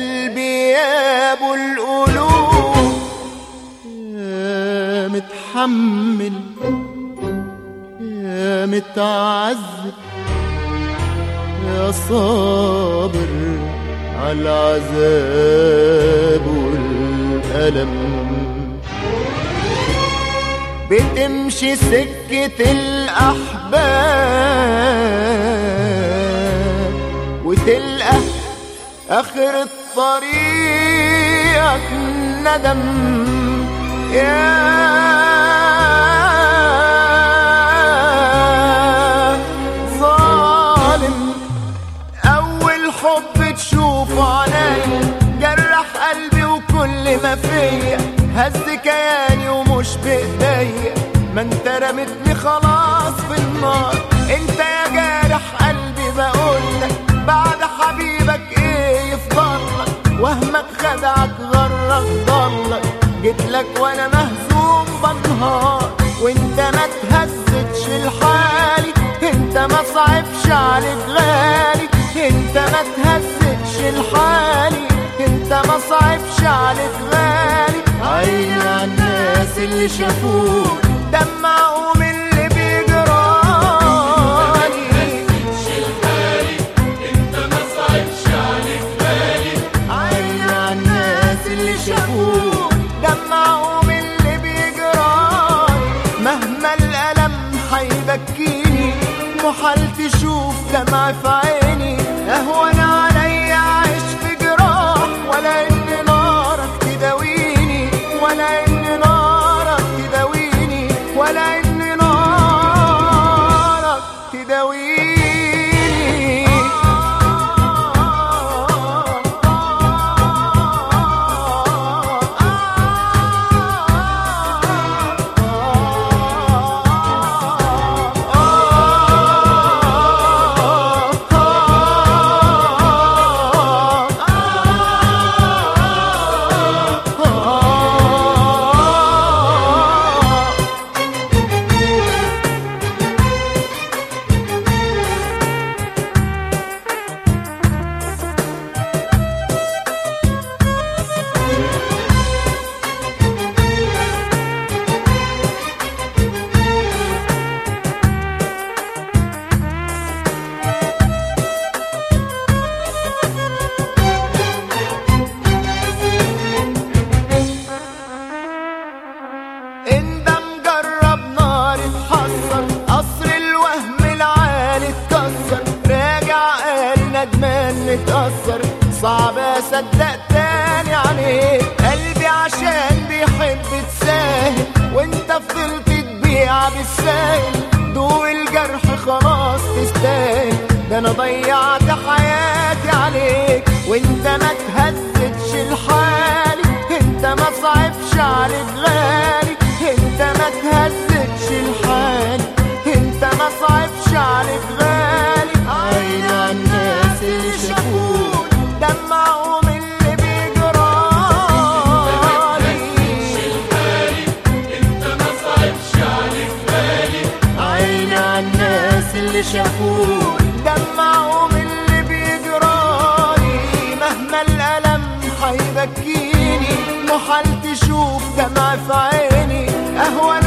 قلبي يا ابو القلوب يا متحمل يا متعذب يا صابر على العذاب والألم. بتمشي سكة الأحباب وتلقى آخر الطريق ندم يا ظالم أول حب تشوفه عليا جرح قلبي وكل ما فيا. هز كياني ومش بإيديا. ما انت رمتني خلاص في النار. انت يا جارح قلبي بقولك بعد حبيبك إيه؟ وهمك خدعك غرك ضلك جيتلك وأنا مهزوم بنهار. وإنت ما تهزتش لحالي. إنت ما صعبش عليك غالي. إنت ما تهزتش لحالي. إنت ما صعبش عليك غالي. على الناس اللي شافوك؟ محال تشوف دمع في عيني متأثر صعب اصدق تاني عليك قلبي عشان بيحب تساهل وانت فضلت تبيع بالساهل دوق الجرح خلاص تستاهل. ده أنا ضيعت حياتي عليك. وانت ما تهزتش لحالي. انت ما صعبش عليك غالي انت ما تهزتش لحالي. انت ما صعبش عليك غالي اللي شافوه دمعوا من اللي بيجراني. مهما الألم حيبكيني محال تشوف دمع في عيني. أهون